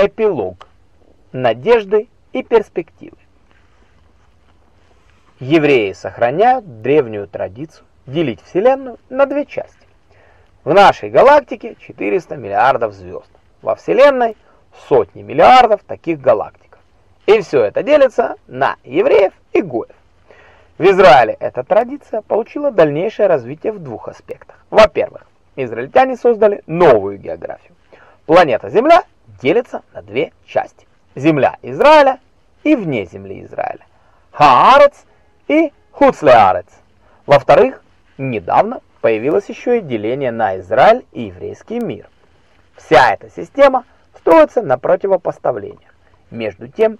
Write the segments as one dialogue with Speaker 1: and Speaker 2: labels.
Speaker 1: Эпилог. Надежды и перспективы. Евреи сохраняют древнюю традицию делить Вселенную на две части. В нашей галактике 400 миллиардов звезд. Во Вселенной сотни миллиардов таких галактик. И все это делится на евреев и гоев. В Израиле эта традиция получила дальнейшее развитие в двух аспектах. Во-первых, израильтяне создали новую географию. Планета Земля делится на две части. Земля Израиля и вне земли Израиля. Хаарец и Хуцлеарец. Во-вторых, недавно появилось еще и деление на Израиль и еврейский мир. Вся эта система строится на противопоставлениях. Между тем,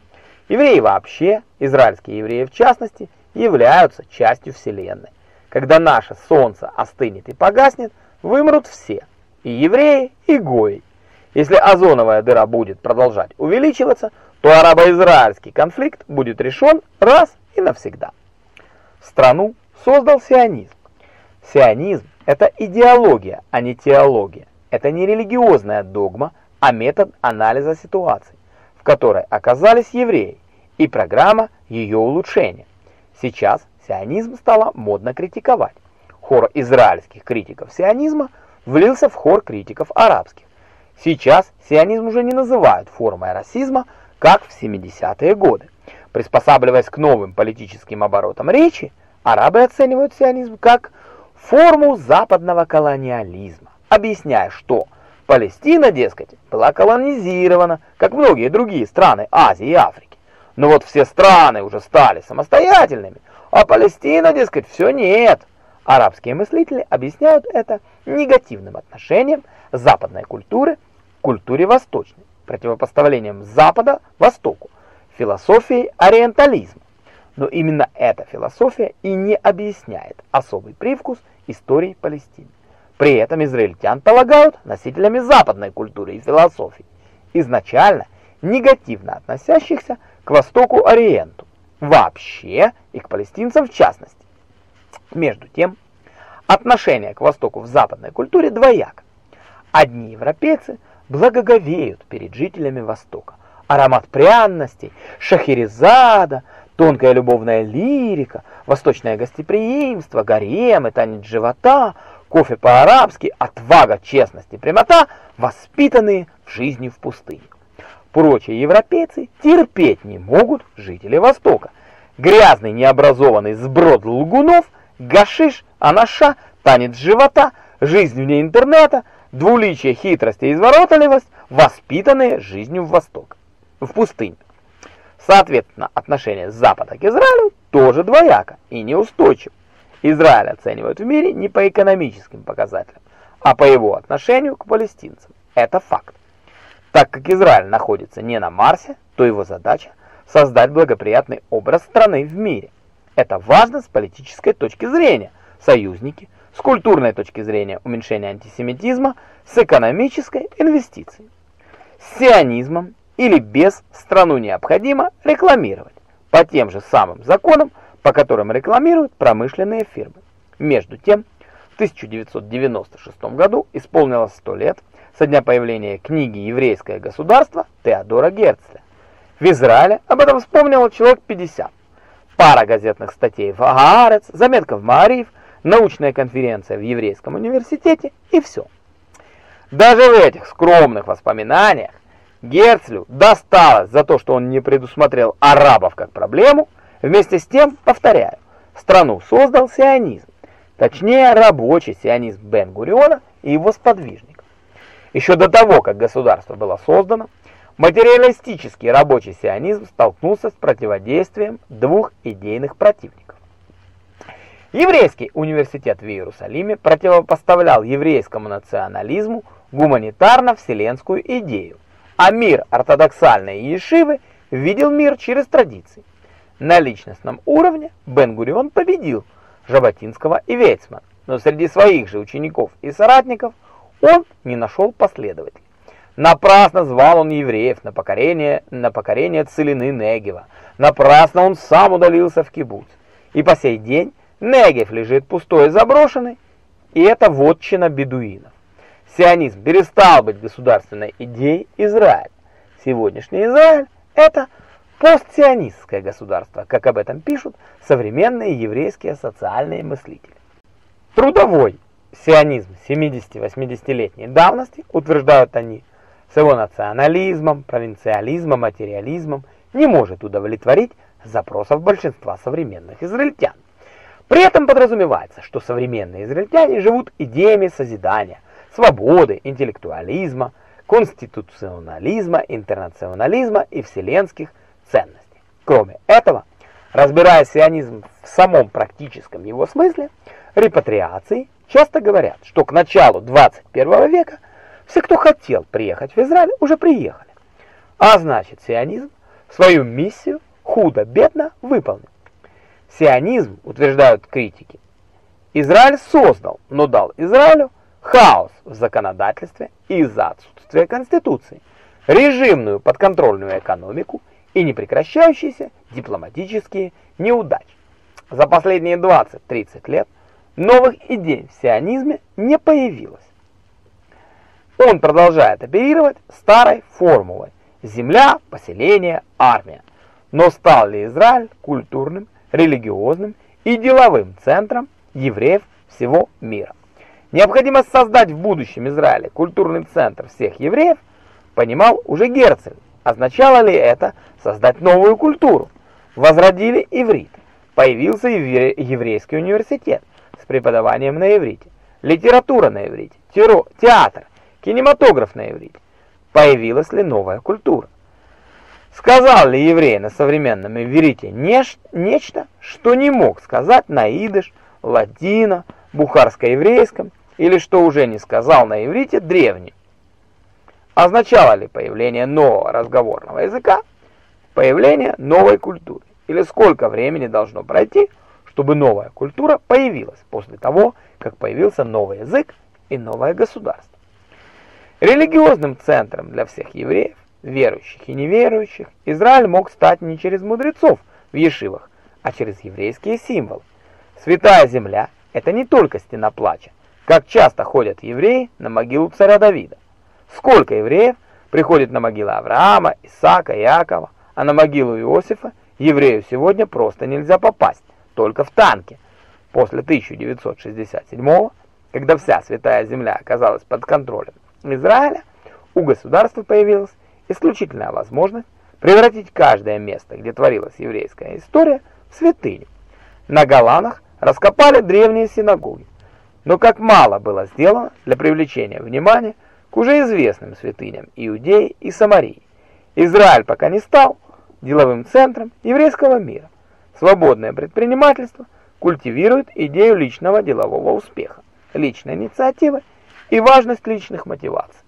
Speaker 1: евреи вообще, израильские евреи в частности, являются частью Вселенной. Когда наше Солнце остынет и погаснет, вымрут все, и евреи, и гои. Если озоновая дыра будет продолжать увеличиваться, то арабо-израильский конфликт будет решен раз и навсегда. Страну создал сионизм. Сионизм – это идеология, а не теология. Это не религиозная догма, а метод анализа ситуации, в которой оказались евреи, и программа ее улучшения. Сейчас сионизм стало модно критиковать. Хор израильских критиков сионизма влился в хор критиков арабских. Сейчас сионизм уже не называют формой расизма, как в 70-е годы. Приспосабливаясь к новым политическим оборотам речи, арабы оценивают сионизм как форму западного колониализма, объясняя, что Палестина, дескать, была колонизирована, как многие другие страны Азии и Африки. Но вот все страны уже стали самостоятельными, а Палестина, дескать, все нет. Арабские мыслители объясняют это негативным отношением западной культуры культуре восточной, противопоставлением Запада Востоку, философией ориентализма. Но именно эта философия и не объясняет особый привкус истории Палестины. При этом израильтян полагают носителями западной культуры и философии, изначально негативно относящихся к Востоку Ориенту вообще и к палестинцам в частности. Между тем, отношение к Востоку в западной культуре двояко. Одни европейцы благоговеют перед жителями Востока. Аромат пряностей, шахерезада, тонкая любовная лирика, восточное гостеприимство, гарем и танец живота, кофе по-арабски, отвага, честность и прямота, воспитанные в жизни в пустыне. Прочие европейцы терпеть не могут жители Востока. Грязный необразованный сброд лгунов, гашиш, анаша, танец живота, жизнь вне интернета, двуличие, хитрость и изворотливость, воспитанные жизнью в Восток, в пустыне. Соответственно, отношение Запада к Израилю тоже двояко и неустойчиво. Израиль оценивают в мире не по экономическим показателям, а по его отношению к палестинцам. Это факт. Так как Израиль находится не на Марсе, то его задача создать благоприятный образ страны в мире. Это важно с политической точки зрения. Союзники, с культурной точки зрения уменьшение антисемитизма, с экономической инвестицией. С сионизмом или без страну необходимо рекламировать по тем же самым законам, по которым рекламируют промышленные фирмы. Между тем, в 1996 году исполнилось 100 лет со дня появления книги «Еврейское государство» Теодора Герцля. В Израиле об этом вспомнило человек 50. Пара газетных статей в Аагаарец, заметка в Маариф, научная конференция в Еврейском университете и все. Даже в этих скромных воспоминаниях Герцлю досталось за то, что он не предусмотрел арабов как проблему. Вместе с тем, повторяю, страну создал сионизм, точнее рабочий сионизм Бен-Гуриона и его сподвижник. Еще до того, как государство было создано, материалистический рабочий сионизм столкнулся с противодействием двух идейных противников. Еврейский университет в Иерусалиме противопоставлял еврейскому национализму гуманитарно-вселенскую идею, а мир ортодоксальной ешивы видел мир через традиции. На личностном уровне Бен-Гурион победил Жаботинского и Вейцмана, но среди своих же учеников и соратников – он не нашел последователей. Напрасно звал он евреев на покорение, на покорение целины Негева. Напрасно он сам удалился в кибуц. И по сей день Негев лежит пустой и заброшенный, и это вотчина бедуинов. Сионизм перестал быть государственной идеей Израиля. Сегодняшний Израиль – это постсионистское государство, как об этом пишут современные еврейские социальные мыслители. Трудовой сионизм 70-80-летней давности, утверждают они, с его национализмом, провинциализмом, материализмом, не может удовлетворить запросов большинства современных израильтян. При этом подразумевается, что современные израильтяне живут идеями созидания, свободы, интеллектуализма, конституционализма, интернационализма и вселенских ценностей. Кроме этого, разбирая сионизм в самом практическом его смысле, репатриации часто говорят, что к началу 21 века все, кто хотел приехать в Израиль, уже приехали. А значит, сионизм свою миссию худо-бедно выполнил. Сионизм, утверждают критики, Израиль создал, но дал Израилю хаос в законодательстве из-за отсутствия конституции, режимную подконтрольную экономику и непрекращающиеся дипломатические неудачи. За последние 20-30 лет новых идей в сионизме не появилось. Он продолжает оперировать старой формулой «земля, поселение, армия». Но стал ли Израиль культурным, религиозным и деловым центром евреев всего мира? Необходимость создать в будущем Израиле культурный центр всех евреев, понимал уже Герцель. Означало ли это создать новую культуру? Возродили иврит. Появился еврейский университет с преподаванием на иврите, литература на иврите, театр, кинематограф на иврите. Появилась ли новая культура? Сказал ли еврей на современном иврите нечто, что не мог сказать на идыш, ладино, бухарско-еврейском или что уже не сказал на иврите древний? Означало ли появление нового разговорного языка появление новой культуры? Или сколько времени должно пройти, чтобы новая культура появилась после того, как появился новый язык и новое государство? Религиозным центром для всех евреев верующих и неверующих, Израиль мог стать не через мудрецов в ешивах, а через еврейские символы. Святая земля – это не только стена плача, как часто ходят евреи на могилу царя Давида. Сколько евреев приходит на могилы Авраама, Исаака, Иакова, а на могилу Иосифа еврею сегодня просто нельзя попасть, только в танке. После 1967 когда вся святая земля оказалась под контролем Израиля, у государства появилась исключительная возможность превратить каждое место, где творилась еврейская история, в святыню. На Голанах раскопали древние синагоги, но как мало было сделано для привлечения внимания к уже известным святыням Иудеи и Самарии. Израиль пока не стал деловым центром еврейского мира. Свободное предпринимательство культивирует идею личного делового успеха, личной инициативы и важность личных мотиваций.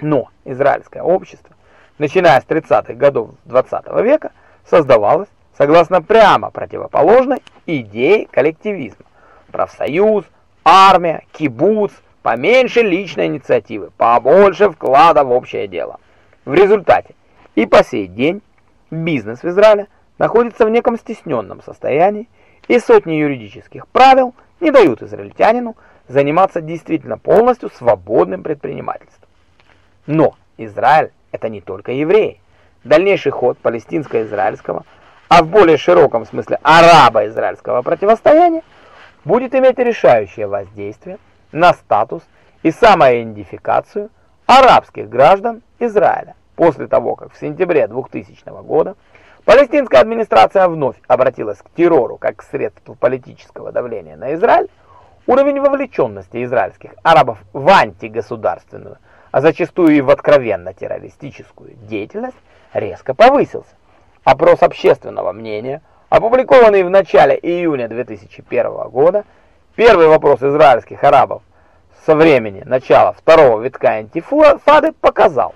Speaker 1: Но израильское общество, начиная с 30-х годов 20 -го века, создавалось согласно прямо противоположной идее коллективизма. Профсоюз, армия, кибуц, поменьше личной инициативы, побольше вклада в общее дело. В результате и по сей день бизнес в Израиле находится в неком стесненном состоянии, и сотни юридических правил не дают израильтянину заниматься действительно полностью свободным предпринимательством. Но Израиль – это не только евреи. Дальнейший ход палестинско-израильского, а в более широком смысле арабо-израильского противостояния будет иметь решающее воздействие на статус и самоидентификацию арабских граждан Израиля. После того, как в сентябре 2000 года палестинская администрация вновь обратилась к террору как к средству политического давления на Израиль, уровень вовлеченности израильских арабов в антигосударственную а зачастую и в откровенно террористическую деятельность, резко повысился. Опрос общественного мнения, опубликованный в начале июня 2001 года, первый вопрос израильских арабов со времени начала второго витка антифады показал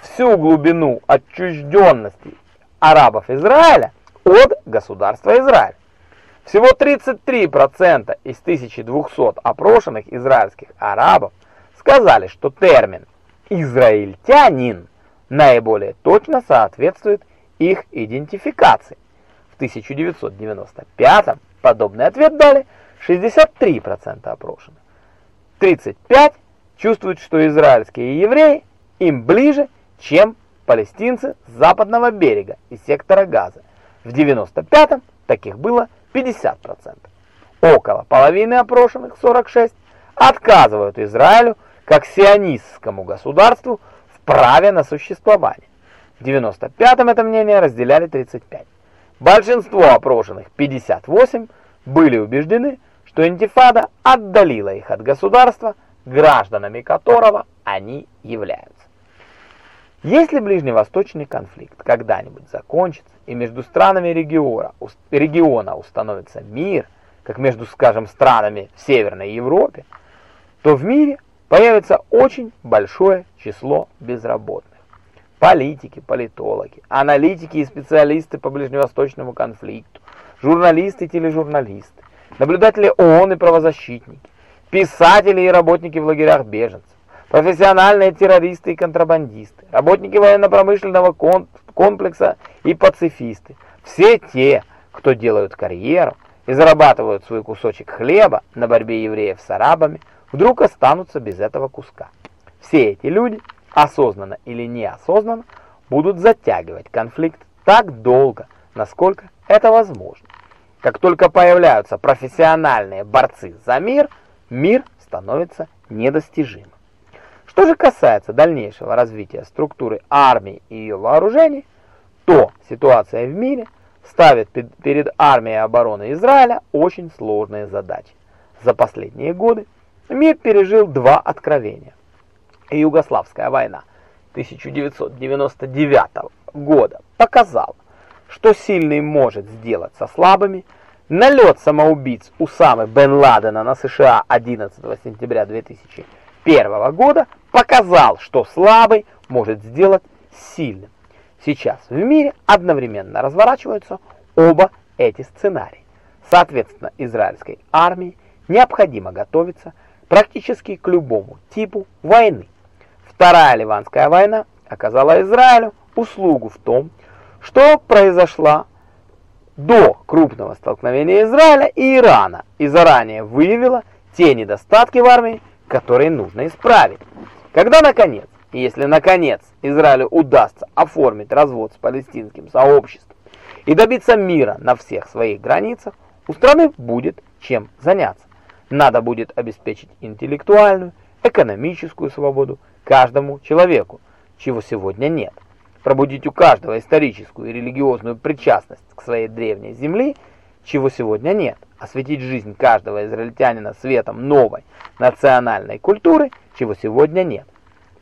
Speaker 1: всю глубину отчужденности арабов Израиля от государства Израиль. Всего 33% из 1200 опрошенных израильских арабов сказали, что термин израильтянин наиболее точно соответствует их идентификации. В 1995 подобный ответ дали 63% опрошенных. 35 чувствуют, что израильские евреи им ближе, чем палестинцы с западного берега и сектора Газа. В 95-м таких было 50%. Около половины опрошенных, 46, отказывают Израилю как сионистскому государству в праве на существование. В 95-м это мнение разделяли 35. Большинство опрошенных, 58, были убеждены, что интифада отдалила их от государства, гражданами которого они являются. Если ближневосточный конфликт когда-нибудь закончится и между странами региона, региона установится мир, как между, скажем, странами в Северной Европе, то в мире появится очень большое число безработных. Политики, политологи, аналитики и специалисты по ближневосточному конфликту, журналисты и тележурналисты, наблюдатели ООН и правозащитники, писатели и работники в лагерях беженцев, профессиональные террористы и контрабандисты, работники военно-промышленного комплекса и пацифисты. Все те, кто делают карьеру и зарабатывают свой кусочек хлеба на борьбе евреев с арабами, вдруг останутся без этого куска. Все эти люди, осознанно или неосознанно, будут затягивать конфликт так долго, насколько это возможно. Как только появляются профессиональные борцы за мир, мир становится недостижимым. Что же касается дальнейшего развития структуры армии и ее вооружений, то ситуация в мире ставит перед армией обороны Израиля очень сложные задачи. За последние годы мир пережил два откровения. Югославская война 1999 года показала, что сильный может сделать со слабыми. Налет самоубийц Усамы бен Ладена на США 11 сентября 2001 года показал, что слабый может сделать сильным. Сейчас в мире одновременно разворачиваются оба эти сценарии. Соответственно, израильской армии необходимо готовиться практически к любому типу войны. Вторая Ливанская война оказала Израилю услугу в том, что произошла до крупного столкновения Израиля и Ирана и заранее выявила те недостатки в армии, которые нужно исправить. Когда, наконец, если, наконец, Израилю удастся оформить развод с палестинским сообществом и добиться мира на всех своих границах, у страны будет чем заняться. Надо будет обеспечить интеллектуальную, экономическую свободу каждому человеку, чего сегодня нет. Пробудить у каждого историческую и религиозную причастность к своей древней земле, чего сегодня нет. Осветить жизнь каждого израильтянина светом новой национальной культуры, чего сегодня нет.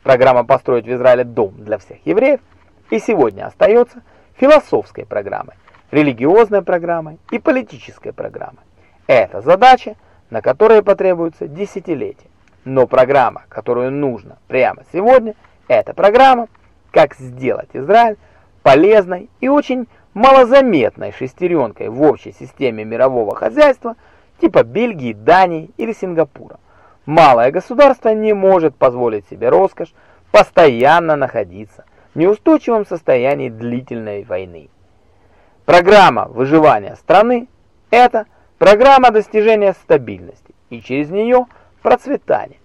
Speaker 1: Программа «Построить в Израиле дом для всех евреев» и сегодня остается философской программой, религиозной программой и политической программой. Это задача, на которые потребуется десятилетия. Но программа, которую нужно прямо сегодня, это программа «Как сделать Израиль полезной и очень малозаметной шестеренкой в общей системе мирового хозяйства типа Бельгии, Дании или Сингапура. Малое государство не может позволить себе роскошь постоянно находиться в неустойчивом состоянии длительной войны. Программа выживания страны – это программа достижения стабильности и через нее процветания.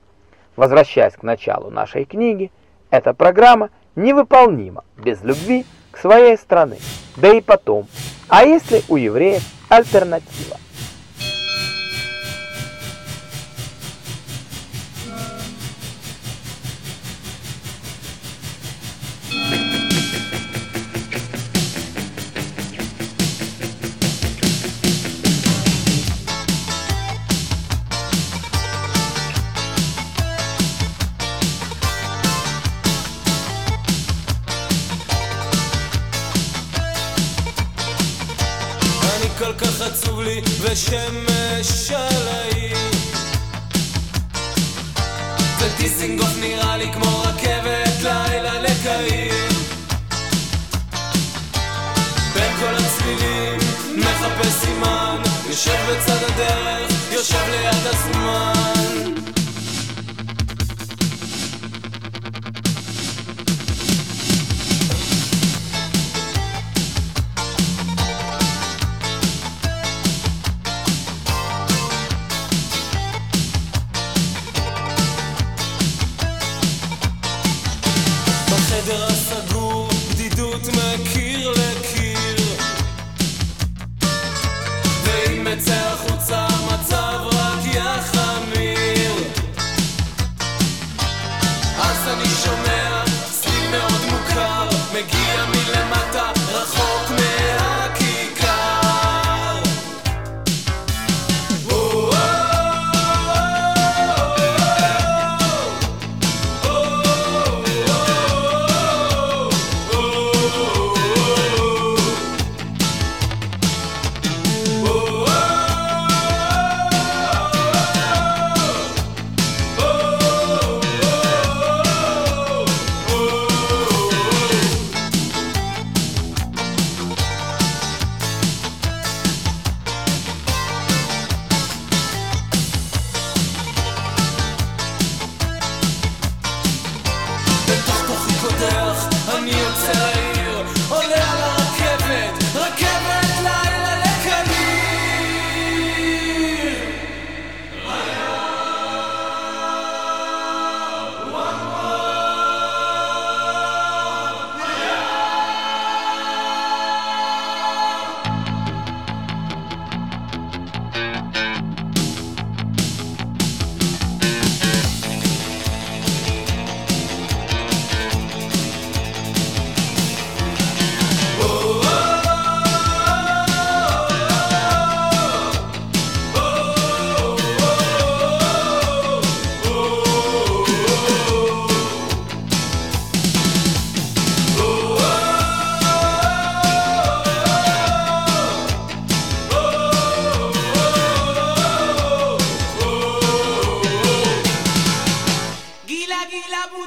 Speaker 1: Возвращаясь к началу нашей книги, эта программа невыполнима без любви к своей стране, да и потом. А если у евреев альтернатива?
Speaker 2: ושמש על וטיסינגוף נראה לי כמו רכבת לילה לקהיר. בין כל הצלילים מחפש סימן יושב בצד הדרך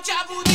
Speaker 2: Jabu.